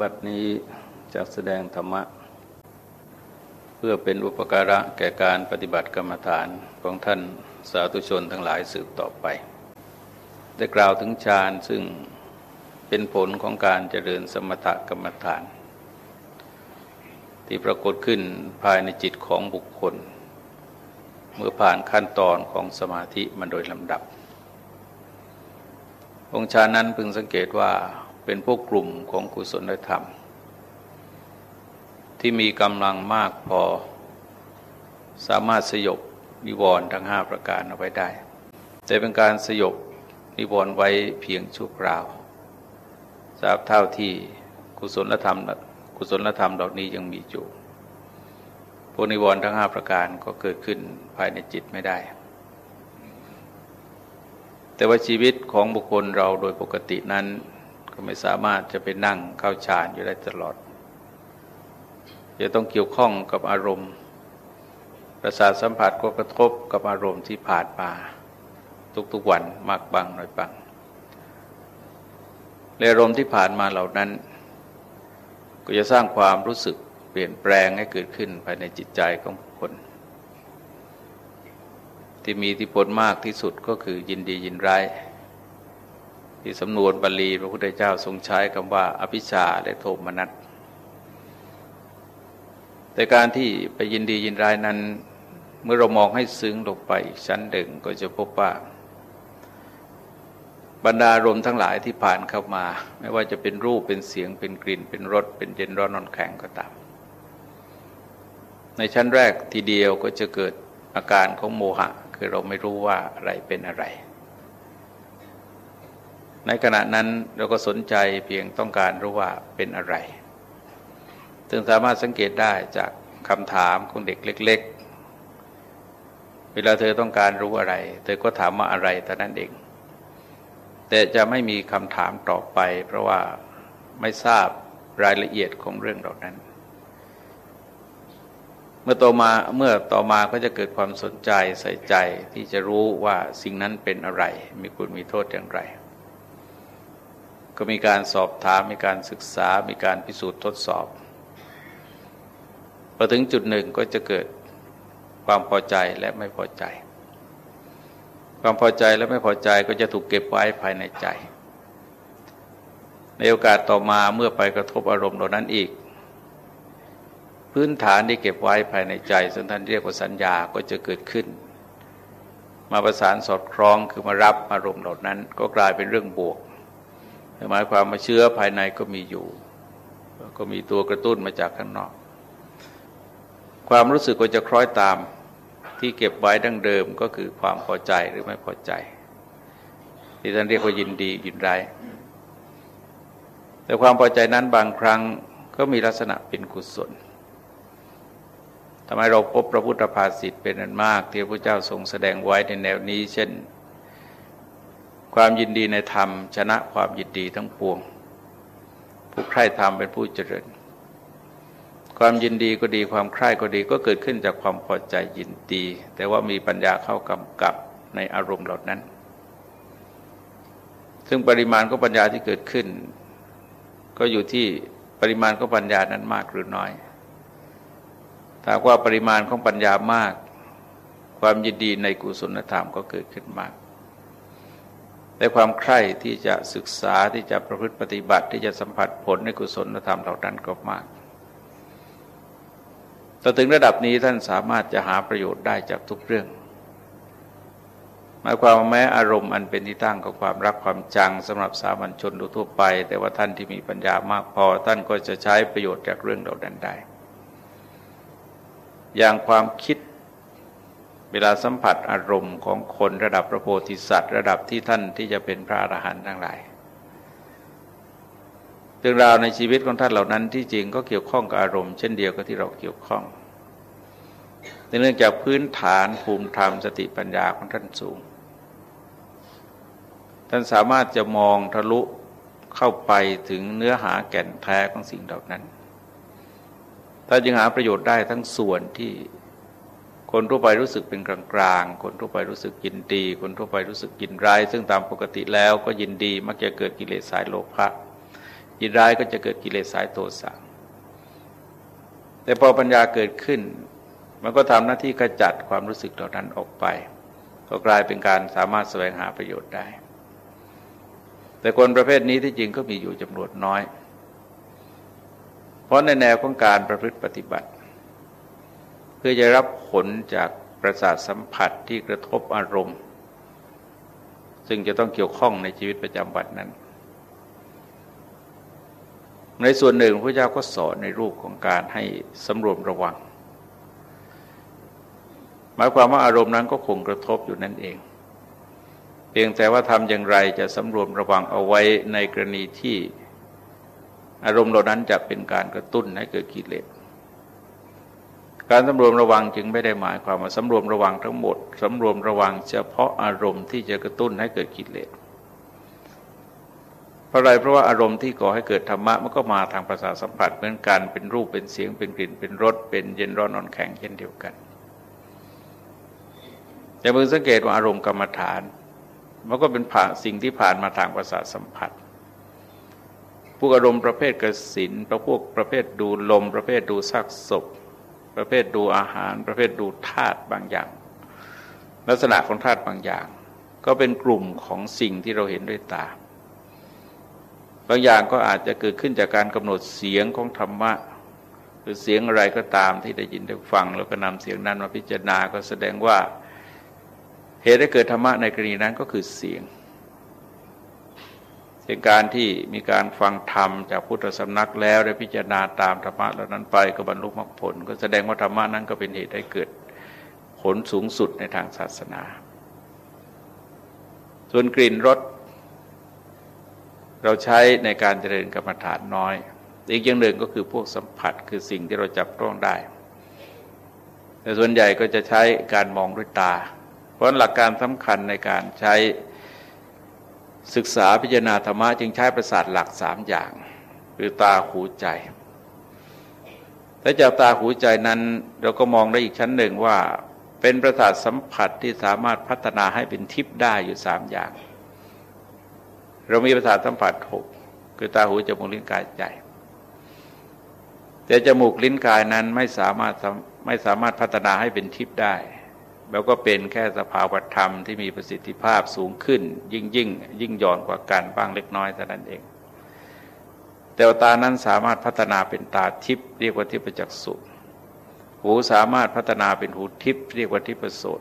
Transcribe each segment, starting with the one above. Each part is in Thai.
บัดนี้จะแสดงธรรมะ เพื่อเป็นอุปการะแก่การปฏิบัติกรรมฐานของท่านสาธุชนทั้งหลายสืบต่อไป ได้กล่าวถึงฌานซึ่งเป็นผลของการเจริญสมถกรรมฐาน ที่ปรากฏขึ้นภายในจิตของบุคคล เมื่อผ่านขั้นตอนของสมาธิมาโดยลำดับ องค์ฌานนั้นพึงสังเกตว่า เป็นพวกกลุ่มของกุศลธรรม ที่มีกำลังมากพอสามารถสยบนิวรณ์ทั้งห้าประการเอาไว้ได้ แต่เป็นการสยบนิวรณ์ไว้เพียงชั่วคราวทราบเท่าที่กุศลธรรมกุศลธรรมเหล่านี้ยังมีอยู่พวกนิวรณ์ทั้งห้าประการก็เกิดขึ้นภายในจิตไม่ได้ แต่ว่าชีวิตของบุคคลเราโดยปกตินั้น ก็ไม่สามารถจะไปนั่งเข้าฌานอยู่ได้ตลอด จะต้องเกี่ยวข้องกับอารมณ์ประสาทสัมผัสก็กระทบกับอารมณ์ที่ผ่านมาทุกๆวันมากบางน้อยบางและอารมณ์ที่ผ่านมาเหล่านั้น ก็จะสร้างความรู้สึกเปลี่ยนแปลงให้เกิดขึ้นภายในจิตใจของคน ที่มีอิทธิพลมากที่สุดก็คือยินดียินร้าย ที่สำนวนบาลีพระพุทธเจ้าทรงใช้คำว่า อภิชาและโทมนัสแต่การที่ไปยินดียินร้ายนั้น เมื่อเรามองให้ซึ้งลงไปอีกชั้นหนึ่งก็จะพบว่า บรรดาลมทั้งหลายที่ผ่านเข้ามา ไม่ว่าจะเป็นรูปเป็นเสียงเป็นกลิ่น เป็นรสเป็นเย็นร้อนนอนแข็งก็ตาม ในชั้นแรกทีเดียวก็จะเกิดอาการของโมหะ คือเราไม่รู้ว่าอะไรเป็นอะไร ในขณะนั้นเราก็สนใจเพียงต้องการรู้ว่าเป็นอะไรถึงสามารถสังเกตได้จากคำถามของเด็กเล็ก ๆ เวลาเธอต้องการรู้อะไร เธอก็ถามว่าอะไรแต่นั้นเอง แต่จะไม่มีคำถามต่อไป เพราะว่าไม่ทราบรายละเอียดของเรื่องเหล่านั้น เมื่อต่อมาเมื่อต่อมาก็จะเกิดความสนใจใส่ใจที่จะรู้ว่าสิ่งนั้นเป็นอะไร มีคุณมีโทษอย่างไร ก็มีการสอบถามมีการศึกษา มีการพิสูจน์ทดสอบพอถึงจุดหนึ่งก็จะเกิดความพอใจและไม่พอใจ ความพอใจและไม่พอใจก็จะถูกเก็บไว้ภายในใจ ในโอกาสต่อมาเมื่อไปกระทบอารมณ์เหล่านั้นอีก พื้นฐานที่เก็บไว้ภายในใจซึ่งท่านเรียกว่าสัญญาก็จะเกิดขึ้น มาประสานสอดคล้องคือมารับอารมณ์เหล่านั้น ก็กลายเป็นเรื่องบวก หมายความมาเชื้อภายในก็มีอยู่ ก็มีตัวกระตุ้นมาจากข้างนอก ความรู้สึกก็จะคล้อยตามที่เก็บไว้ดั้งเดิมก็คือความพอใจหรือไม่พอใจ ที่ท่านเรียกว่ายินดียินร้ายแต่ความพอใจนั้นบางครั้งก็มีลักษณะเป็นกุศลทำไมเราพบพระพุทธภาษิตเป็นอันมาก ที่พระเจ้าทรงแสดงไว้ในแนวนี้ เช่น ความยินดีในธรรม ชนะความยินดีทั้งปวง ผู้ใคร่ธรรมเป็นผู้เจริญ ความยินดีก็ดีความใคร่ก็ดีก็เกิดขึ้นจากความพอใจยินดี แต่ว่ามีปัญญาเข้ากำกับในอารมณ์เหล่านั้น ซึ่งปริมาณของปัญญาที่เกิดขึ้น ก็อยู่ที่ปริมาณของปัญญานั้นมากหรือน้อยถ้าว่าปริมาณของปัญญามาก ความยินดีในกุศลธรรมก็เกิดขึ้นมาก แต่ความใคร่ที่จะศึกษาที่จะประพฤติปฏิบัติที่จะสัมผัสผลในกุศลธรรมเหล่านั้นก็มากต่ถึงระดับนี้ท่านสามารถจะหาประโยชน์ได้จากทุกเรื่อง หมายความว่าแม้อารมณ์อันเป็นที่ตั้งของความรักความจังสำหรับสามัญชนทั่วไป แต่ว่าท่านที่มีปัญญามากพอ ท่านก็จะใช้ประโยชน์จากเรื่องเหล่านั้นได้ อย่างความคิด เวลาสัมผัสอารมณ์ของคนระดับพระโพธิสัตว์ ระดับที่ท่านที่จะเป็นพระอรหันต์ทั้งหลายเรื่องราวในชีวิตของท่านเหล่านั้นที่จริงก็เกี่ยวข้องกับอารมณ์เช่นเดียวกับที่เราเกี่ยวข้องเนื่องจากพื้นฐานภูมิธรรมสติปัญญาของท่านสูง ท่านสามารถจะมองทะลุเข้าไปถึงเนื้อหาแก่นแท้ของสิ่งเหล่านั้น ถ้าจึงหาประโยชน์ได้ทั้งส่วนที่ คนทั่วไปรู้สึกเป็นกลางๆ คนทั่วไปรู้สึกยินดี คนทั่วไปรู้สึกยินร้าย ซึ่งตามปกติแล้วก็ยินดีมักจะเกิดกิเลสสายโลภะจิตร้ายก็จะเกิดกิเลสสายโทสะแต่พอปัญญาเกิดขึ้น มันก็ทำหน้าที่กระจัดความรู้สึกเหล่านั้นออกไป ก็กลายเป็นการสามารถแสวงหาประโยชน์ได้ แต่คนประเภทนี้ที่จริงก็มีอยู่จำนวนน้อย เพราะในแนวของการประพฤติปฏิบัติ เพื่อจะรับผลจากประสาทสัมผัสที่กระทบอารมณ์ ซึ่งจะต้องเกี่ยวข้องในชีวิตประจำวันนั้น ในส่วนหนึ่งพระเจ้าก็สอนในรูปของการให้สำรวมระวัง หมายความว่าอารมณ์นั้นก็คงกระทบอยู่นั่นเอง เพียงแต่ว่าทำอย่างไรจะสำรวมระวังเอาไว้ในกรณีที่อารมณ์เหล่านั้นจะเป็นการกระตุ้นให้เกิดกิเลส การสำรวมระวังจึงไม่ได้หมายความว่าสำรวมระวังทั้งหมดสำรวมระวังเฉพาะอารมณ์ที่จะกระตุ้นให้เกิดกิเลสเพราะอะไรเพราะว่าอารมณ์ที่ก่อให้เกิดธรรมะมันก็มาทางประสาสัมผัสเหมือนกันเป็นรูปเป็นเสียงเป็นกลิ่นเป็นรสเป็นเย็นร้อนนอนแข็งเช่นเดียวกันแต่เมื่อสังเกตว่าอารมณ์กรรมฐานมันก็เป็นผ่านสิ่งที่ผ่านมาทางประสาทสัมผัส พวกอารมณ์ประเภทกสินประพวกประเภทดูลม ประเภทดูซากศพ ประเภทดูอาหาร ประเภทดูธาตุบางอย่าง ลักษณะของธาตุบางอย่าง ก็เป็นกลุ่มของสิ่งที่เราเห็นด้วยตา บางอย่างก็อาจจะเกิดขึ้นจากการกำหนดเสียงของธรรมะหรือเสียงอะไรก็ตามที่ได้ยินได้ฟัง แล้วก็นำเสียงนั้นมาพิจารณาก็แสดงว่าเหตุให้เกิดธรรมะในกรณีนั้นก็คือเสียง เสียงการที่มีการฟังธรรมจากพุทธสำนักแล้วได้พิจารณาตามธรรมะเหล่านั้นไปก็บรรลุมรรคผล ก็แสดงว่าธรรมะนั้นก็เป็นเหตุให้เกิดผลสูงสุดในทางศาสนา ส่วนกลิ่นรสเราใช้ในการเจริญกรรมฐานน้อย อีกอย่างหนึ่งก็คือพวกสัมผัสคือสิ่งที่เราจับต้องได้ แต่ส่วนใหญ่ก็จะใช้การมองด้วยตา เพราะหลักการสำคัญในการใช้ ศึกษาพิจารณาธรรมะจึงใช้ประสาทหลักสามอย่าง คือตาหูใจ และจากตาหูใจนั้นเราก็มองได้อีกชั้นหนึ่งว่า เป็นประสาทสัมผัสที่สามารถพัฒนาให้เป็นทิพย์ได้อยู่สามอย่าง เรามีประสาทสัมผัสหกคือตาหูจมูกลิ้นกายใจ แต่จมูกลิ้นกายนั้นไม่สามารถไม่สามารถพัฒนาให้เป็นทิพย์ได้ แล้วก็เป็นแค่สภาวธรรมที่มีประสิทธิภาพสูงขึ้น ยิ่งยิ่งยิ่งย่อนกว่ากันบ้างเล็กน้อยเท่านั้นเอง แต่ตานั้นสามารถพัฒนาเป็นตาทิพย์เรียกว่าทิพจักสุหูสามารถพัฒนาเป็นหูทิพย์เรียกว่าทิพโสต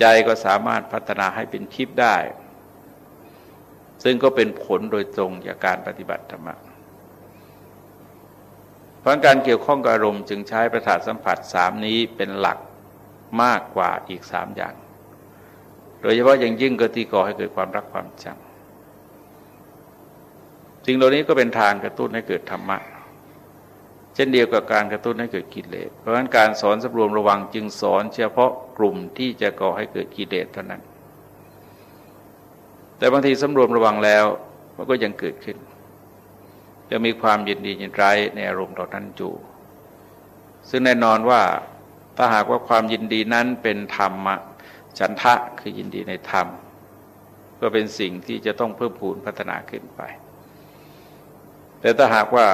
ใจก็สามารถพัฒนาให้เป็นทิพย์ได้ ซึ่งก็เป็นผลโดยตรงจากการปฏิบัติธรรมะเพราะการเกี่ยวข้องกับอารมณ์จึงใช้ประสาทสัมผัสสามนี้เป็นหลัก มากกว่าอีกสามอย่าง โดยเฉพาะอย่างยิ่งก็ที่ก่อให้เกิดความรักความชังสิ่งเหล่านี้ก็เป็นทางกระตุ้นให้เกิดธรรมะ เช่นเดียวกับการกระตุ้นให้เกิดกิเลส เพราะฉะนั้นการสอนสำรวมระวังจึงสอนเฉพาะกลุ่มที่จะก่อให้เกิดกิเลสเท่านั้น แต่บางทีสำรวมระวังแล้วมันก็ยังเกิดขึ้นจะมีความยินดียินร้ายในอารมณ์ต่อนั้นจูซึ่งแน่นอนว่า ถ้าหากว่าความยินดีนั้นเป็นธรรมะฉันทะคือยินดีในธรรม ก็เป็นสิ่งที่จะต้องเพิ่มพูนพัฒนาขึ้นไป แต่ถ้าหากว่า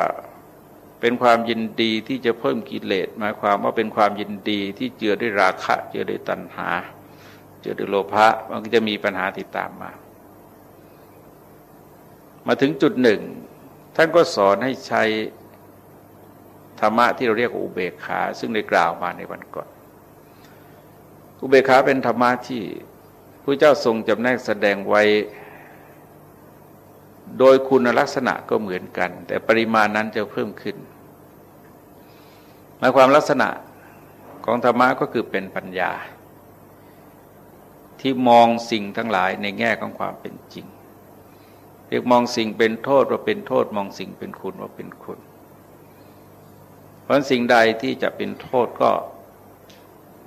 เป็นความยินดีที่จะเพิ่มกิเลสหมายความว่าเป็นความยินดีที่เจือด้วยราคะ เจือด้วยตัณหา เจือด้วยโลภะมันก็จะมีปัญหาติดตามมา มาถึงจุดหนึ่ง ท่านก็สอนให้ใช้ ธรรมะที่เราเรียกว่าอุเบกขา ซึ่งได้กล่าวมาในวันก่อน อุเบกขาเป็นธรรมะที่พระเจ้าทรงจำแนกแสดงไว้ โดยคุณลักษณะก็เหมือนกัน แต่ปริมาณนั้นจะเพิ่มขึ้นหมายความลักษณะของธรรมะก็คือเป็นปัญญา ที่มองสิ่งทั้งหลายในแง่ของความเป็นจริง เรียกมองสิ่งเป็นโทษว่าเป็นโทษ มองสิ่งเป็นคุณว่าเป็นคุณ ราะสิ่งใดที่จะเป็นโทษก็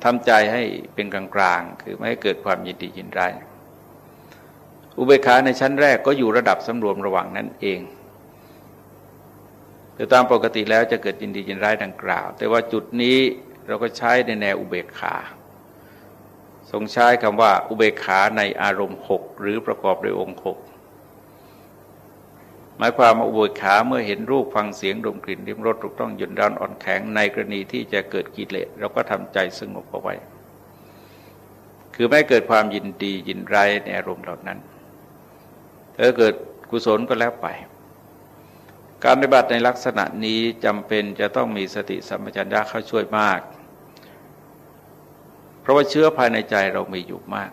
ทำใจให้เป็นกลางๆ คือไม่ให้เกิดความยินดียินร้าย อุเบกขาในชั้นแรกก็อยู่ระดับสำรวมระหว่างนั้นเองแต่ตามปกติแล้วจะเกิดยินดียินร้ายดังกล่าว แต่ว่าจุดนี้เราก็ใช้ในแนวอุเบกขาทรงใช้คำว่าอุเบกขาในอารมณ์หกหรือประกอบด้วยองค์หก หมายความว่าอุเบกขาเมื่อเห็นรูปฟังเสียงดมกลิ่นริมรสถูกต้องหยุนร้อนอ่อนแข็งในกรณีที่จะเกิดกิเลสเราก็ทำใจสงบเอาไว้ คือไม่เกิดความยินดียินรายในอารมณ์เหล่านั้นถ้าเกิดกุศลก็แล้วไป การปฏิบัติในลักษณะนี้จำเป็นจะต้องมีสติสัมปชัญญะเข้าช่วยมาก เพราะว่าเชื้อภายในใจเรามีอยู่มาก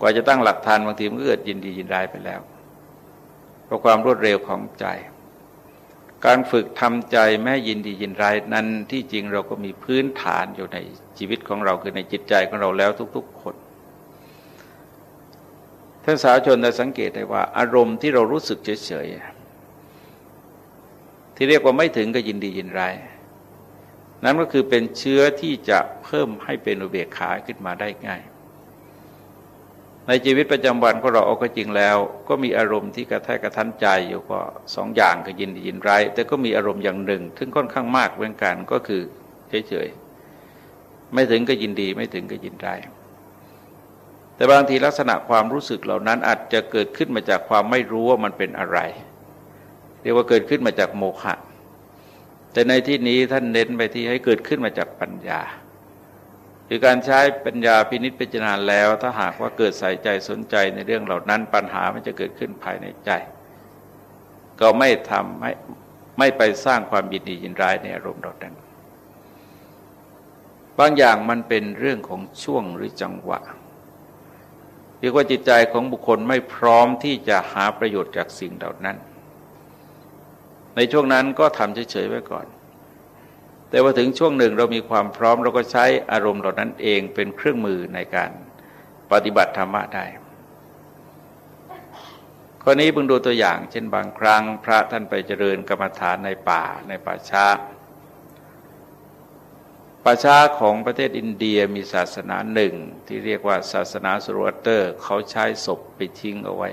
กว่าจะตั้งหลักฐานบางทีมันเกิดยินดียินร้ายไปแล้ว เพราะความรวดเร็วของใจ การฝึกทำใจแม้ยินดียินร้ายนั้นที่จริงเราก็มีพื้นฐานอยู่ในชีวิตของเราคือในจิตใจของเราแล้วทุก ๆ คนท่านสาวชนจะสังเกตได้ว่า อารมณ์ที่เรารู้สึกเฉยๆที่เรียกว่าไม่ถึงก็ยินดียินร้ายนั้นก็คือเป็นเชื้อที่จะเพิ่มให้เป็นอุเบกขาขึ้นมาได้ง่าย ในชีวิตประจำวันของเราเอาก็จริงแล้ว ก็มีอารมณ์ที่กระแทกกระทันใจอยู่ก็สองอย่างก็ยินดียินร้ายแต่ก็มีอารมณ์อย่างหนึ่งถึงค่อนข้างมากเหมือนกันก็คือเฉยๆไม่ถึงก็ยินดีไม่ถึงก็ยินร้ายแต่บางทีลักษณะความรู้สึกเหล่านั้นอาจจะเกิดขึ้นมาจากความไม่รู้ว่ามันเป็นอะไร เรียกว่าเกิดขึ้นมาจากโมฆะแต่ในที่นี้ท่านเน้นไปที่ให้เกิดขึ้นมาจากปัญญา คือการใช้ปัญญาพินิจพิจารณาแล้ว ถ้าหากว่าเกิดใส่ใจสนใจในเรื่องเหล่านั้น ปัญหามันจะเกิดขึ้นภายในใจ ก็ไม่ทำไม่ไม่ไปสร้างความยินดียินร้ายในอารมณ์เหล่านั้นบางอย่างมันเป็นเรื่องของช่วงหรือจังหวะเรียกว่าจิตใจของบุคคลไม่พร้อมที่จะหาประโยชน์จากสิ่งเหล่านั้น ในช่วงนั้นก็ทำเฉยๆไว้ก่อน แต่ว่าถึงช่วงหนึ่งเรามีความพร้อมเราก็ใช้อารมณ์เหล่านั้นเองเป็นเครื่องมือในการปฏิบัติธรรมะได้ข้อนี้เพึงดูตัวอย่าง เช่นบางครั้งพระท่านไปเจริญกรรมฐานในป่าในป่าช้าป่าช้าของประเทศอินเดียมีศาสนาหนึ่ง ที่เรียกว่าศาสนาสุรวัตเตอร์ เขาใช้ศพไปทิ้งเอาไว้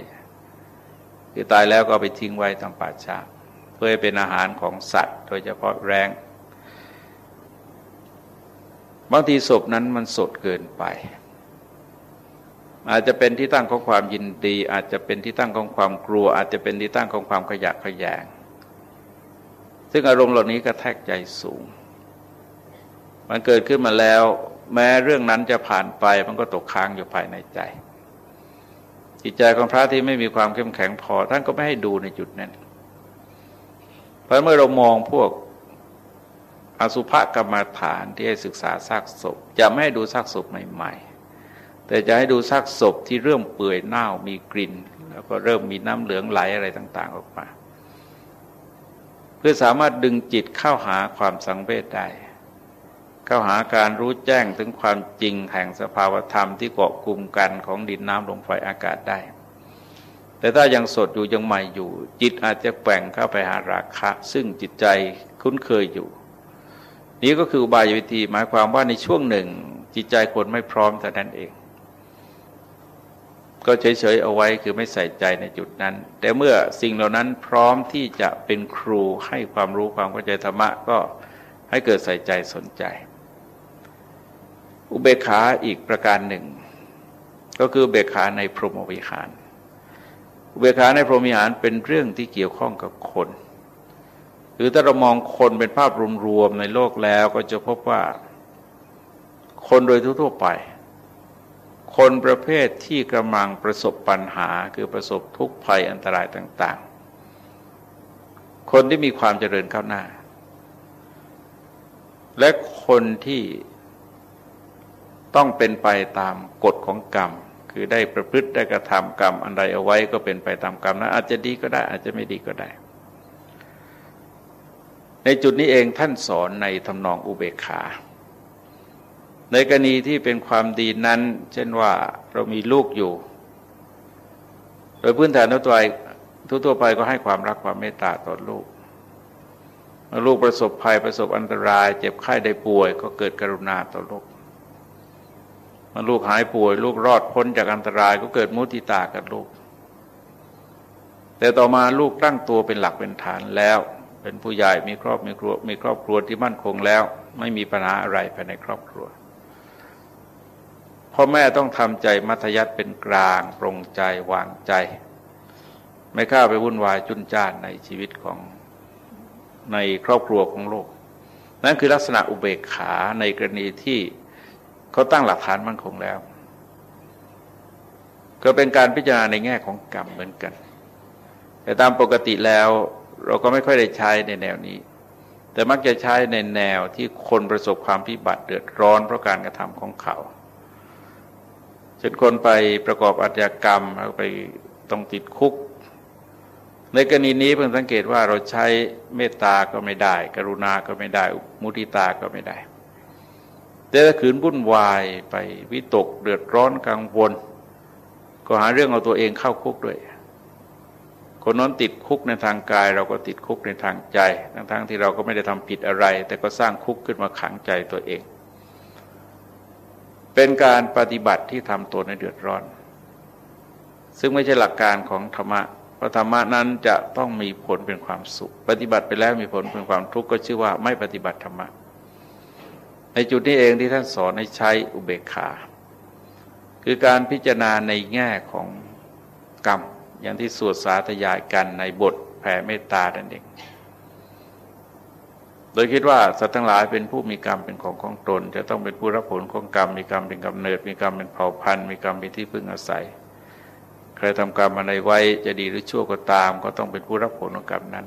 คือตายแล้วก็ไปทิ้งไว้ทางป่าช้า เพื่อเป็นอาหารของสัตว์ โดยเฉพาะแรง บางทีศพนั้นมันสดเกินไป อาจจะเป็นที่ตั้งของความยินดี อาจจะเป็นที่ตั้งของความกลัว อาจจะเป็นที่ตั้งของความขยะขยง ซึ่งอารมณ์เหล่านี้ก็แทกใจสูง มันเกิดขึ้นมาแล้ว แม้เรื่องนั้นจะผ่านไปมันก็ตกค้างอยู่ภายในใจ จิตใจของพระที่ไม่มีความเข้มแข็งพอท่านก็ไม่ให้ดูในจุดนั้นเพราะเมื่อเรามองพวก อสุภกรรมฐานที่ให้ศึกษาซากศพ จะไม่ให้ดูซากศพใหม่ๆ แต่จะให้ดูซากศพที่เริ่มเปื่อยเน่ามีกลิ่น แล้วก็เริ่มมีน้ำเหลืองไหลอะไรต่าง ๆ ออกมา เพื่อสามารถดึงจิตเข้าหาความสังเวชได้เข้าหาการรู้แจ้งถึงความจริงแห่งสภาวธรรมที่เกาะกลุ่มกันของดินน้ำลมไฟอากาศได้ แต่ถ้ายังสดอยู่ยังใหม่อยู่ จิตอาจจะแกว่งเข้าไปหาราคะ ซึ่งจิตใจคุ้นเคยอยู่ นี่ก็คืออุบายวิธีหมายความว่าในช่วงหนึ่ง จิตใจคนไม่พร้อมแต่นั้นเอง ก็เฉยๆเอาไว้คือไม่ใส่ใจในจุดนั้น แต่เมื่อสิ่งเหล่านั้นพร้อมที่จะเป็นครูให้ความรู้ความเข้าใจธรรมะก็ให้เกิดใส่ใจสนใจ อุเบกขาอีกประการหนึ่ง ก็คืออุเบกขาในพรหมวิหาร อุเบกขาในพรหมวิหารเป็นเรื่องที่เกี่ยวข้องกับคน หรือถ้าเรามองคนเป็นภาพรวมๆในโลกแล้วก็จะพบว่า คนโดยทั่วๆไป คนประเภทที่กำลังประสบปัญหาคือประสบทุกข์ภัยอันตรายต่าง ๆ คนที่มีความเจริญก้าวหน้า และคนที่ต้องเป็นไปตามกฎของกรรม คือได้ประพฤติได้กระทำกรรมอันใดเอาไว้ก็เป็นไปตามกรรมนะอาจจะดีก็ได้อาจจะไม่ดีก็ได้ ในจุดนี้เองท่านสอนในทำนองอุเบกขา ในกรณีที่เป็นความดีนั้น เช่นว่าเรามีลูกอยู่ โดยพื้นฐานทั่วไปทั่วไปก็ให้ความรักความเมตตาต่อลูกเมื่อลูกประสบภัยประสบอันตราย เจ็บไข้ได้ป่วย ก็เกิดกรุณาต่อลูกเมื่อลูกหายป่วย ลูกรอดพ้นจากอันตรายก็เกิดมุติตากับลูก แต่ต่อมาลูกตั้งตัวเป็นหลักเป็นฐานแล้ว เป็นผู้ใหญ่มีครอบมีครัวมีครอบครัวที่มั่นคงแล้ว ไม่มีปัญหาอะไรภายในครอบครัวพ่อแม่ต้องทำใจมัธยัติเป็นกลางปรงใจวางใจ ไม่ข้าไปวุ่นวายจุนจ้านในชีวิตของในครอบครัวของโลก นั่นคือลักษณะอุเบกขาในกรณีที่เขาตั้งหลักฐานมั่นคงแล้ว ก็เป็นการพิจารณาในแง่ของกรรมเหมือนกัน แต่ตามปกติแล้ว เราก็ไม่ค่อยได้ใช้ในแนวนี้ แต่มักจะใช้ในแนวที่คนประสบความพิบัติเดือดร้อนเพราะการกระทำของเขาเช่นคนไปประกอบอาชญากรรมแล้วไปต้องติดคุก ในกรณีนี้เพิ่งสังเกตว่าเราใช้เมตตาก็ไม่ได้ กรุณาก็ไม่ได้ มุทิตาก็ไม่ได้ แต่ถ้าขืนวุ่นวายไปวิตกเดือดร้อนกังวล ก็หาเรื่องเอาตัวเองเข้าคุกด้วย คนนั้นติดคุกในทางกาย เราก็ติดคุกในทางใจ ทั้งๆที่เราก็ไม่ได้ทำผิดอะไร แต่ก็สร้างคุกขึ้นมาขังใจตัวเอง เป็นการปฏิบัติที่ทำตนในเดือดร้อน ซึ่งไม่ใช่หลักการของธรรมะเพราะธรรมะนั้นจะต้องมีผลเป็นความสุข ปฏิบัติไปแล้วมีผลเป็นความทุกข์ก็ชื่อว่าไม่ปฏิบัติธรรมะ ในจุดนี้เองที่ท่านสอนให้ใช้อุเบกขา คือการพิจารณาในแง่ของกรรม อย่างที่สวดสาธยายกันในบทแผ่เมตตาดันเองโดยคิดว่าสัตว์ทั้งหลายเป็นผู้มีกรรมเป็นของของตน จะต้องเป็นผู้รับผลของกรรม มีกรรมเป็นกำเนิด มีกรรมเป็นเผ่าพันธุ์ มีกรรมเป็นที่พึ่งอาศัย ใครทำกรรมอะไรไว้จะดีหรือชั่วก็ตาม ก็ต้องเป็นผู้รับผลของกรรมนั้น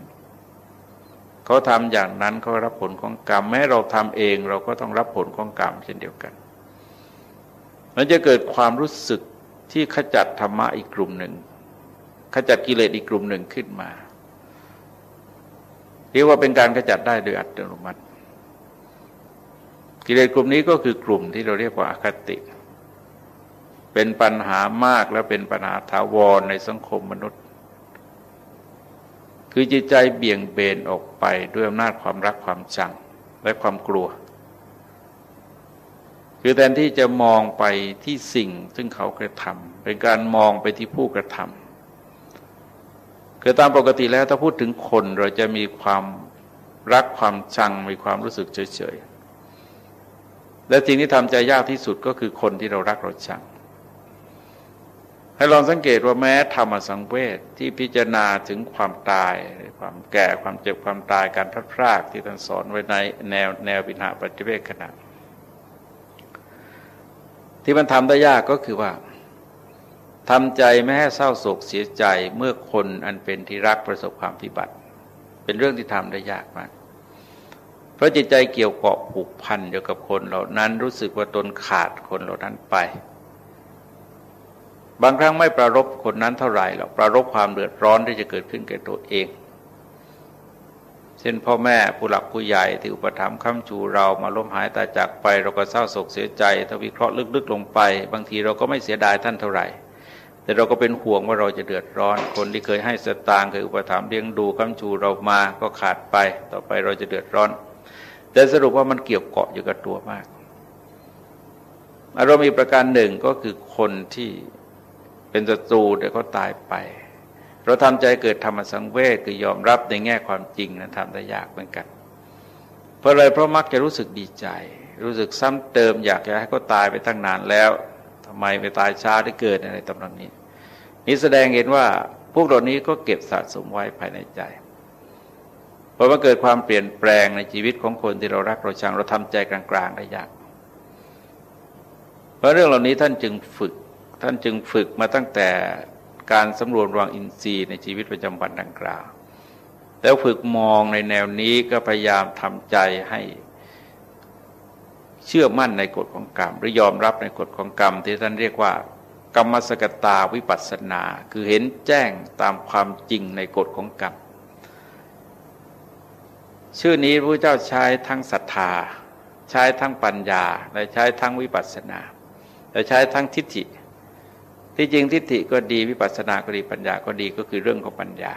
เขาทำอย่างนั้นเขารับผลของกรรมแม้เราทำเองเราก็ต้องรับผลของกรรมเช่นเดียวกันมันจะเกิดความรู้สึกที่ขจัดธรรมะอีกกลุ่มหนึ่ง ขจัดกิเลสอีกกลุ่มหนึ่งขึ้นมา เรียกว่าเป็นการขจัดได้โดยอัตโนมัติ กิเลสกลุ่มนี้ก็คือกลุ่มที่เราเรียกว่าอาคติ เป็นปัญหามากและเป็นปัญหาถาวรในสังคมมนุษย์ คือจิตใจเบี่ยงเบนออกไปด้วยอำนาจความรักความชังและความกลัวคือแทนที่จะมองไปที่สิ่งซึ่งเขากระทำเป็นการมองไปที่ผู้กระทำ คือตามปกติแล้วถ้าพูดถึงคนเราจะมีความรักความชังมีความรู้สึกเฉยๆ และสิ่งที่ทำใจยากที่สุดก็คือคนที่เรารักเราชัง ให้ลองสังเกตว่าแม้ธรรมสังเวชที่พิจารณาถึงความตาย ความแก่ความเจ็บความตายการพลัดพรากที่ท่านสอนไว้ในแนวแนวปิณาปฏิเวกขณะที่มันทำได้ยากก็คือว่า ทำใจไม่ให้เศร้าโศกเสียใจเมื่อคนอันเป็นที่รักประสบความพิบัติ เป็นเรื่องที่ทำได้ยากมาก เพราะจิตใจเกี่ยวเกาะผูกพันอยู่กับคนเหล่านั้นรู้สึกว่าตนขาดคนเหล่านั้นไป บางครั้งไม่ประรบคนนั้นเท่าไหร่หรอกประรบความเดือดร้อนที่จะเกิดขึ้นแก่ตัวเองเช่นพ่อแม่ผู้หลักผู้ใหญ่ที่อุปถัมภ์ค้ำชูเรามาล้มหายตายจากไป เราก็เศร้าโศกเสียใจถ้าวิเคราะห์ลึกๆลงไป บางทีเราก็ไม่เสียดายท่านเท่าไหร่ แต่เราก็เป็นห่วงว่าเราจะเดือดร้อน คนที่เคยให้สตางค์เคยอุปถัมภ์เลี้ยงดูคำชูเรามาก็ขาดไป ต่อไปเราจะเดือดร้อน แต่สรุปว่ามันเกี่ยวเกาะอยู่กับตัวมากอารมณ์อีกประการหนึ่งก็คือคนที่เป็นศัตรูแต่เขาตายไป เราทำใจเกิดธรรมสังเวชคือยอมรับในแง่ความจริงนั้นทำได้ยากเหมือนกัน เพราะเลยเพราะมักจะรู้สึกดีใจ รู้สึกซ้ำเติมอยากจะให้เขาตายไปตั้งนานแล้วทำไมไปตายช้าได้เกิดอะไรตำนองนี้ นี่แสดงเห็นว่าพวกเหล่านี้ก็เก็บสะสมไว้ภายในใจพอมาเกิดความเปลี่ยนแปลงในชีวิตของคนที่เรารักเราชังเราทำใจกลางๆได้ยาก เพราะเรื่องเหล่านี้ท่านจึงฝึกท่านจึงฝึกมาตั้งแต่การสำรวจวางอินทรีย์ในชีวิตประจำวันดังกล่าว แล้วฝึกมองในแนวนี้ก็พยายามทำใจให้เชื่อมั่นในกฎของกรรม หรือยอมรับในกฎของกรรมที่ท่านเรียกว่า กรรมสกตาวิปัสนา คือเห็นแจ้งตามความจริงในกฎของกรรม ชื่อนี้พระเจ้าใช้ทั้งศรัทธา ใช้ทั้งปัญญา และใช้ทั้งวิปัสนาและใช้ทั้งทิฏฐิ ที่จริงทิฏฐิก็ดีวิปัสสนาก็ดีปัญญาก็ดีก็คือเรื่องของปัญญา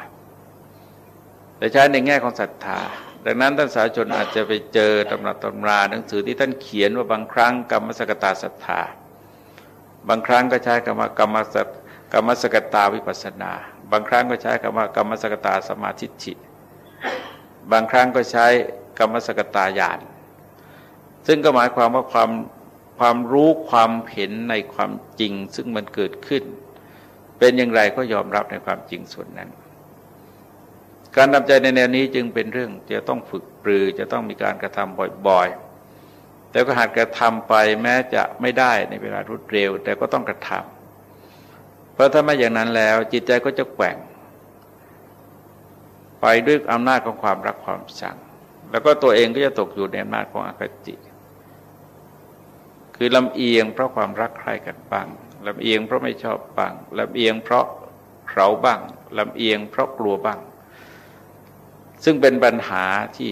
แต่ใช้ในแง่ของศรัทธา ดังนั้นท่านสาชนอาจจะไปเจอตำนัตำราหนังสือที่ท่านเขียนว่าบางครั้งกรรมสกตาศรัทธา บางครั้งก็ใช้คำว่ากรรมสกรรมสกตาวิปัสนา บางครั้งก็ใช้คำว่ากรรมสกตาสมาธิิบางครั้งก็ใช้กรรมสกตาญาณซึ่งก็หมายความว่าความความรู้ความเห็นในความจริง ซึ่งมันเกิดขึ้น เป็นอย่างไรก็ยอมรับในความจริงส่วนนั้น การทำใจในแนวนี้จึงเป็นเรื่องจะต้องฝึกปรือจะต้องมีการกระทำบ่อยๆ แต่ก็หากกระทำไปแม้จะไม่ได้ในเวลารวดเร็ว แต่ก็ต้องกระทำเพราะถ้าไม่อย่างนั้นแล้ว จิตใจก็จะแกว่ง ไปด้วยอำนาจของความรักความชัง แล้วก็ตัวเองก็จะตกอยู่ในอำนาจของอคติ คือลำเอียงเพราะความรักใครกันบ้างลำเอียงเพราะไม่ชอบบ้างลำเอียงเพราะเขาบ้างลำเอียงเพราะกลัวบ้าง ซึ่งเป็นปัญหาที่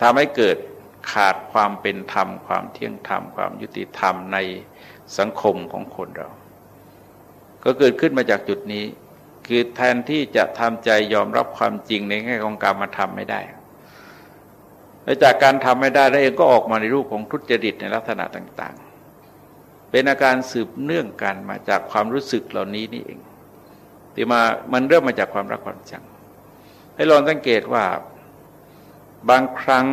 ทำให้เกิด ขาดความเป็นธรรม ความเที่ยงธรรม ความยุติธรรมในสังคมของคนเรา ก็เกิดขึ้นมาจากจุดนี้ คือแทนที่จะทำใจยอมรับความจริงในแง่ของการมาทำไม่ได้และจากการทำไม่ได้แล้วเองก็ออกมาในรูปของทุจริตในลักษณะต่าง ๆ เป็นอาการสืบเนื่องกันมาจากความรู้สึกเหล่านี้นี่เองที่มามันเริ่มมาจากความรักความชัง ให้ลองสังเกตว่าบางครั้ง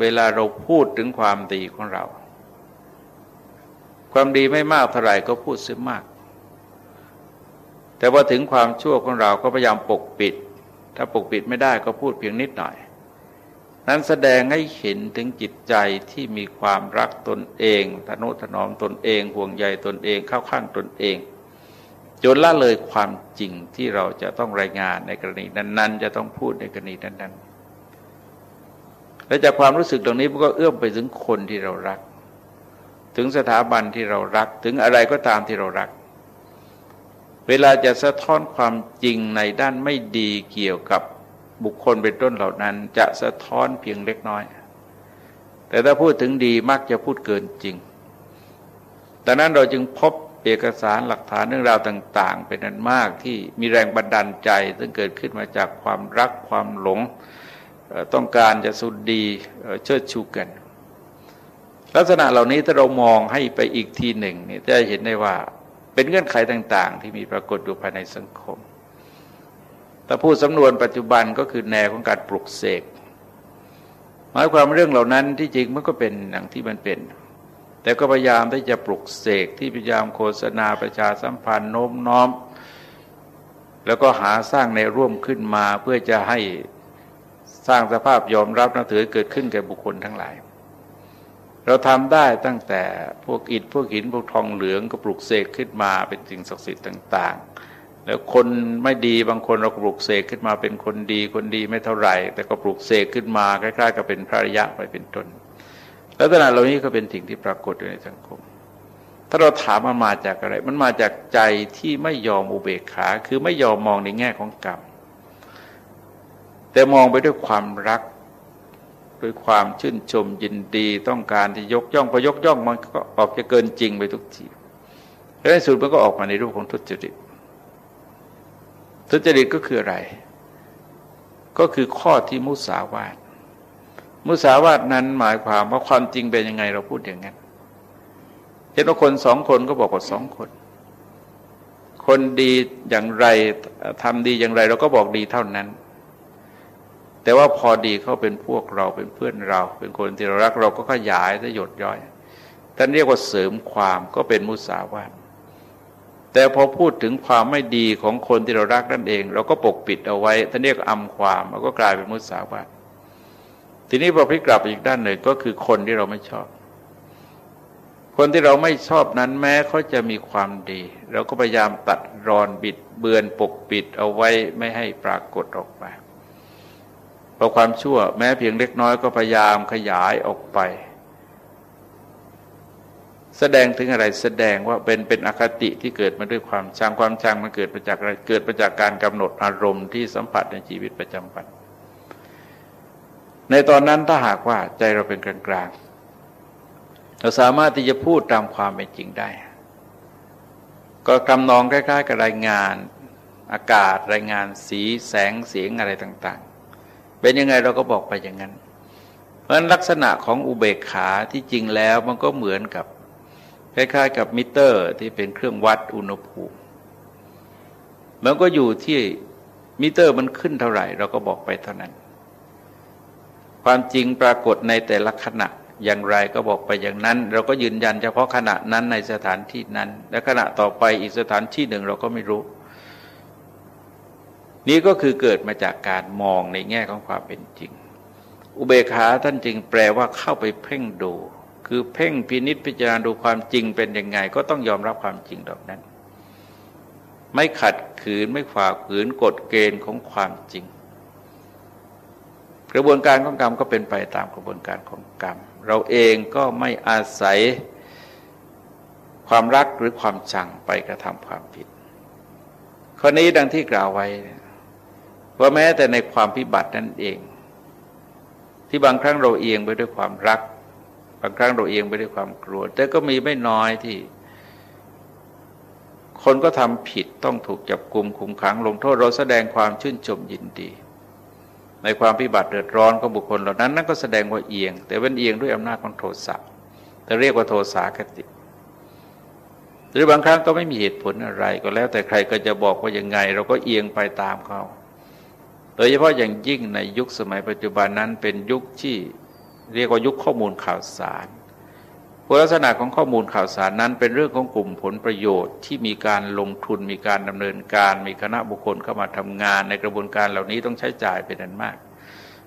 เวลาเราพูดถึงความดีของเรา ความดีไม่มากเท่าไหร่ก็พูดเสียมาก แต่พอถึงความชั่วของเราก็พยายามปกปิด ถ้าปกปิดไม่ได้ก็พูดเพียงนิดหน่อย นั้นแสดงให้เห็นถึงจิตใจที่มีความรักตนเองทนุถนอมตนเอง ห่วงใยตนเองเข้าข้างตนเองจนละเลยความจริงที่เราจะต้องรายงานในกรณีนั้น ๆ จะต้องพูดในกรณีนั้น ๆ และจากความรู้สึกตรงนี้มันก็เอื้อมไปถึงคนที่เรารัก ถึงสถาบันที่เรารัก ถึงอะไรก็ตามที่เรารัก เวลาจะสะท้อนความจริงในด้านไม่ดีเกี่ยวกับบุคคลเป็นต้นเหล่านั้น จะสะท้อนเพียงเล็กน้อย แต่ถ้าพูดถึงดีมักจะพูดเกินจริงดังนั้นเราจึงพบเอกสารหลักฐานเรื่องราวต่าง ๆ เป็นอันมากที่มีแรงบันดาลใจ ซึ่งเกิดขึ้นมาจากความรักความหลง ต้องการจะสุดดีเชิดชูกัน ลักษณะเหล่านี้ถ้าเรามองให้ไปอีกทีหนึ่งนี่จะเห็นได้ว่าเป็นเงื่อนไขต่าง ๆ ที่มีปรากฏอยู่ภายในสังคมถ้าพูดสำนวนปัจจุบันก็คือแนวของการปลุกเสกหมายความเรื่องเหล่านั้นที่จริงมันก็เป็นอย่างที่มันเป็น แต่ก็พยายามที่จะปลุกเสกที่พยายามโฆษณาประชาสัมพันธ์โน้มน้อม แล้วก็หาสร้างในร่วมขึ้นมาเพื่อจะให้ สร้างสภาพยอมรับนับถือเกิดขึ้นแก่บุคคลทั้งหลาย เราทำได้ตั้งแต่พวกอิฐพวกหินพวกทองเหลืองก็ปลุกเสกขึ้นมาเป็นสิ่งศักดิ์สิทธิ์ต่าง ๆ แล้วคนไม่ดีบางคนเราปลุกเสกขึ้นมาเป็นคนดีคนดีไม่เท่าไหร่ แต่ก็ปลุกเสกขึ้นมาคล้ายๆกับเป็นพระรยะไปเป็นต้นแล้วขณะเหล่านี้ก็เป็นสิ่งที่ปรากฏอยู่ในสังคม ถ้าเราถามมันมาจากอะไร มันมาจากใจที่ไม่ยอมอุเบกขา คือไม่ยอมมองในแง่ของกรรม แต่มองไปด้วยความรักด้วยความชื่นชมยินดีต้องการที่ยกย่องพอยกย่องมันก็ออกจะเกินจริงไปทุกทีแล้วในสุดมันก็ออกมาในรูปของทุจริต ทุจริตก็คืออะไร ก็คือข้อที่มุสาวาทมุสาวาทนั้นหมายความว่าความจริงเป็นยังไงเราพูดอย่างนั้นเห็นว่าคนสองคนก็บอกว่าสองคน คนดีอย่างไรทำดีอย่างไร เราก็บอกดีเท่านั้น แต่ว่าพอดีเขาเป็นพวกเราเป็นเพื่อนเรา เป็นคนที่เรารักเราก็ขยายจะหยดย้อยท่านเรียกว่าเสริมความก็เป็นมุสาวาทแต่พอพูดถึงความไม่ดีของคนที่เรารักนั่นเอง เราก็ปกปิดเอาไว้ท่านเรียกอำความมันก็กลายเป็นมุสาวาททีนี้พอพลิกกลับอีกด้านหนึ่งก็คือคนที่เราไม่ชอบ คนที่เราไม่ชอบนั้นแม้เขาจะมีความดี เราก็พยายามตัดรอนบิดเบือนปกปิดเอาไว้ไม่ให้ปรากฏออกมา พอความชั่วแม้เพียงเล็กน้อยก็พยายามขยายออกไป แสดงถึงอะไรแสดงว่าเป็นเป็นอคติที่เกิดมาด้วยความชังความชังมันเกิดมาจากอะไรเกิดมาจากการกำหนดอารมณ์ที่สัมผัสในชีวิตประจำวัน ในตอนนั้นถ้าหากว่าใจเราเป็นกลางกลางเราสามารถที่จะพูดตามความเป็นจริงได้ ก็กำนองใกล้ๆกับรายงานอากาศรายงานสีแสงเสียงอะไรต่างๆ เป็นยังไงเราก็บอกไปอย่างนั้น เพราะฉะนั้นลักษณะของอุเบกขาที่จริงแล้วมันก็เหมือนกับคล้ายๆกับมิเตอร์ที่เป็นเครื่องวัดอุณหภูมิ มันก็อยู่ที่มิเตอร์มันขึ้นเท่าไหร่ เราก็บอกไปเท่านั้น ความจริงปรากฏในแต่ละขณะอย่างไรก็บอกไปอย่างนั้น เราก็ยืนยันเฉพาะขณะนั้นในสถานที่นั้น และขณะต่อไปอีกสถานที่หนึ่งเราก็ไม่รู้ นี่ก็คือเกิดมาจากการมองในแง่ของความเป็นจริง อุเบกขาท่านจึงแปลว่าเข้าไปเพ่งดู คือเพ่งพินิษพิจารณาดูความจริงเป็นยังไง ก็ต้องยอมรับความจริงดอกนั้น ไม่ขัดขืนไม่ฝ่าฝืนกฎเกณฑ์ของความจริง กระบวนการของกรรมก็เป็นไปตามกระบวนการของกรรม เราเองก็ไม่อาศัยความรักหรือความชังไปกระทำความผิดข้อนี้ดังที่กล่าวไว้ ว่าแม้แต่ในความพิบัตินั่นเอง ที่บางครั้งเราเอียงไปด้วยความรัก บางครั้งเราเอียงไปด้วยความกลัว แต่ก็มีไม่น้อยที่ คนก็ทำผิดต้องถูกจับกลุมคุมขังลงโทษเราแสดงความชื่นชมยินดี ในความพิบัติเดือดร้อนของบุคคลเหล่านั้นนั่นก็แสดงว่าเอียง แต่เป็นเอียงด้วยอำนาจของโทสะแต่เรียกว่าโทสาคติหรือบางครั้งก็ไม่มีเหตุผลอะไร ก็แล้วแต่ใครก็จะบอกว่ายังไง เราก็เอียงไปตามเขา โดยเฉพาะอย่างยิ่งในยุคสมัยปัจจุบันนั้นเป็นยุคที่เรียกว่ายุคข้อมูลข่าวสารลักษณะของข้อมูลข่าวสารนั้นเป็นเรื่องของกลุ่มผลประโยชน์ที่มีการลงทุนมีการดำเนินการ มีคณะบุคคลเข้ามาทำงาน ในกระบวนการเหล่านี้ต้องใช้จ่ายเป็นอันมาก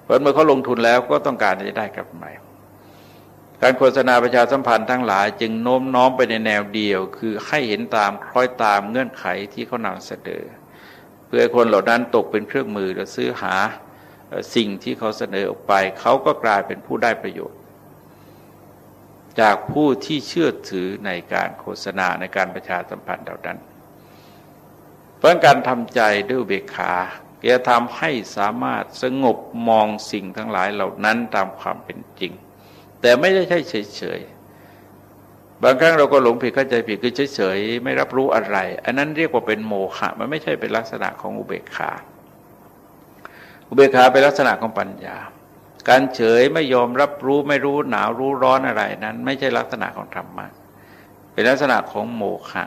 เพราะเมื่อเขาลงทุนแล้วก็ต้องการจะได้กลับมาการโฆษณาประชาสัมพันธ์ทั้งหลายจึงโน้มน้อมไปในแนวเดียว คือให้เห็นตามคล้อยตามเงื่อนไขที่เขานำเสนอ เพื่อคนเหล่านั้นตกเป็นเครื่องมือและซื้อหาสิ่งที่เขาเสนอออกไป เขาก็กลายเป็นผู้ได้ประโยชน์ จากผู้ที่เชื่อถือในการโฆษณาในการประชาสัมพันธ์เหล่านั้น เพราะการทำใจด้วยเบกขาจะทำให้สามารถสงบมองสิ่งทั้งหลายเหล่านั้นตามความเป็นจริง แต่ไม่ได้ใช่เฉยๆ บางครั้งเราก็หลงผิดเข้าใจผิดคือเฉยๆไม่รับรู้อะไร อันนั้นเรียกว่าเป็นโมฆะมันไม่ใช่เป็นลักษณะของอุเบกขาอุเบกขาเป็นลักษณะของปัญญา การเฉยไม่ยอมรับรู้ไม่รู้หนาวรู้ร้อนอะไรนั้น ไม่ใช่ลักษณะของธรรมะเป็นลักษณะของโมฆะ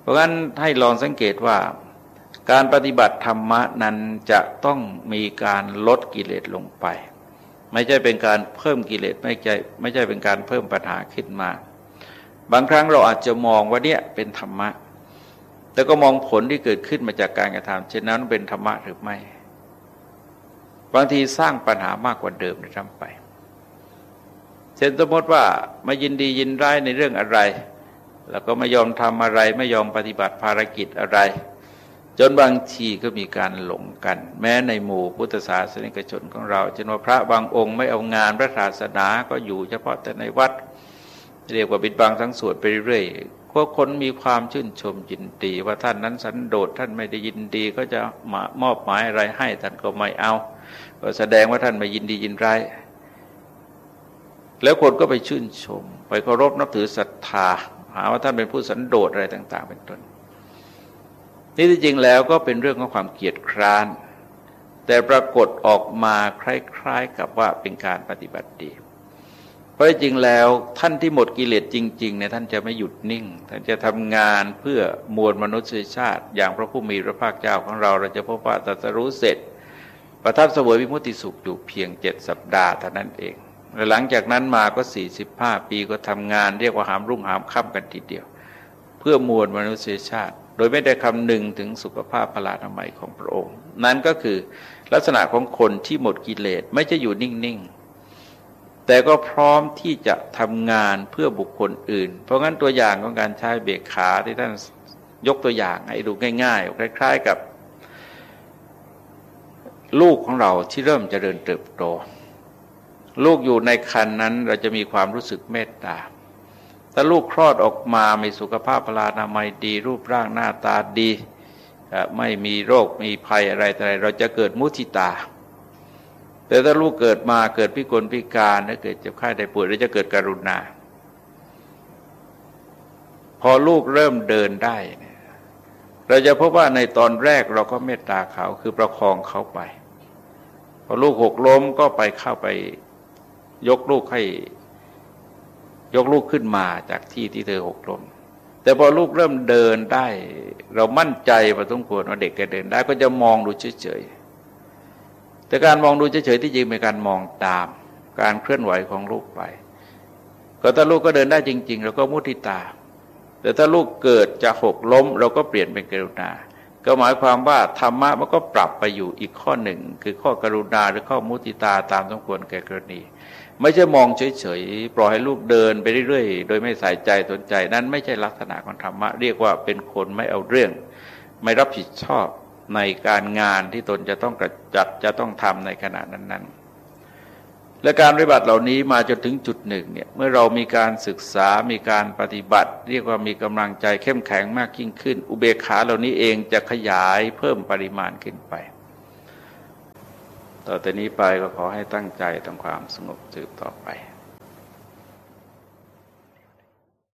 เพราะฉะนั้นให้ลองสังเกตว่า การปฏิบัติธรรมะนั้นจะต้องมีการลดกิเลสลงไป ไม่ใช่เป็นการเพิ่มกิเลสไม่ใช่ไม่ใช่เป็นการเพิ่มปัญหาขึ้นมา บางครั้งเราอาจจะมองว่าเนี่ยเป็นธรรมะ แต่ก็มองผลที่เกิดขึ้นมาจากการกระทำเช่นนั้นเป็นธรรมะหรือไม่บางทีสร้างปัญหามากกว่าเดิมเลยทำไป เช่นสมมติว่ามายินดียินร้ายในเรื่องอะไร แล้วก็ไม่ยอมทำอะไรไม่ยอมปฏิบัติภารกิจอะไร จนบางทีก็มีการหลงกัน แม้ในหมู่พุทธศาสนิกชนของเราเช่นว่าพระบางองค์ไม่เอางานพระศาสนาก็อยู่เฉพาะแต่ในวัด เรียกว่าบิดบังทั้งส่วดไปเรื่อยพวกคนมีความชื่นชมยินดี ว่าท่านนั้นสันโดษท่านไม่ได้ยินดี ก็จะมามอบหมายอะไรให้ท่านก็ไม่เอา ก็แสดงว่าท่านไมายินดียินร้ายแล้วคนก็ไปชื่นชม ไปเคารพนับถือศรัทธา หาว่าท่านเป็นผู้สันโดษอะไรต่าง ๆ เป็นต้นนี่ที่จริงแล้วก็เป็นเรื่องของความเกียดคร้าน แต่ปรากฏออกมาคล้าย ๆ กับว่าเป็นการปฏิบัติดี ราะจริงแล้วท่านที่หมดกิเลสจริงๆเนี่ยท่านจะไม่หยุดนิ่ง ท่านจะทำงานเพื่อมวลมนุษยชาติ อย่างพระผู้มีพระภาคเจ้าของเรา เราจะพบว่าตรัสรู้เสร็จ ประทับเสวยวิมุติสุขอยู่เพียงเจ็ดสัปดาห์เท่านั้นเองหลังจากนั้นมาก็สี่สิบห้าปีก็ทำงานเรียกว่าหามรุ่งหามค่ำกันทีเดียว เพื่อมวลมนุษยชาติ โดยไม่ได้คำนึงถึงสุขภาพพลานามัยของพระองค์ นั้นก็คือลักษณะของคนที่หมดกิเลสไม่จะอยู่นิ่งๆ แต่ก็พร้อมที่จะทำงานเพื่อบุคคลอื่น เพราะงั้นตัวอย่างของการใช้เบรกขาที่ท่านยกตัวอย่างให้ดูง่ายๆ คล้าย ๆกับ ลูกของเราที่เริ่มจเจริญเติบโต ลูกอยู่ในคันนั้นเราจะมีความรู้สึกเมตตาถ้าลูกคลอดออกมามีสุขภาพพลานามัยดี รูปร่างหน้าตาดี ไม่มีโรคมีภัยอะไรอะไร เราจะเกิดมุทิตา แต่ถ้าลูกเกิดมาเกิดพิกลพิการถ้าเกิดเจ็บไข้ได้ป่วยเราจะเกิดกรุณา พอลูกเริ่มเดินได้เราจะพบว่าในตอนแรกเราก็เมตตาเขาคือประคองเขาไป พอลูกหกล้มก็ไปเข้าไปยกลูกให้ ยกลูกขึ้นมาจากที่ที่เธอหกล้มแต่พอลูกเริ่มเดินได้ เรามั่นใจพอสมควรว่าเด็กแกเดินได้ก็จะมองดูเฉยๆ แต่การมองดูเฉยๆที่จริงเป็นการมองตาม การเคลื่อนไหวของลูกไป ก็ถ้าลูกก็เดินได้จริง ๆ เราก็มุติตา แต่ถ้าลูกเกิดจะหกล้ม เราก็เปลี่ยนเป็นกรุณา ก็หมายความว่าธรรมะมันก็ปรับไปอยู่อีกข้อหนึ่ง คือข้อกรุณาหรือข้อมุติตาตามสมควรแก่กรณี ไม่ใช่มองเฉยๆปล่อยให้ลูกเดินไปเรื่อยๆ โดยไม่ใส่ใจสนใจ นั้นไม่ใช่ลักษณะของธรรมะ เรียกว่าเป็นคนไม่เอาเรื่อง ไม่รับผิดชอบ ในการงานที่ตนจะต้องกระจัดจะต้องทำในขณะนั้นๆและการปฏิบัติเหล่านี้มาจนถึงจุดหนึ่งเนี่ยเมื่อเรามีการศึกษา มีการปฏิบัติ เรียกว่ามีกำลังใจเข้มแข็งมากยิ่งขึ้น อุเบกขาเหล่านี้เองจะขยายเพิ่มปริมาณขึ้นไป ต่อแต่นี้ไปก็ขอให้ตั้งใจทำความสงบสืบต่อไป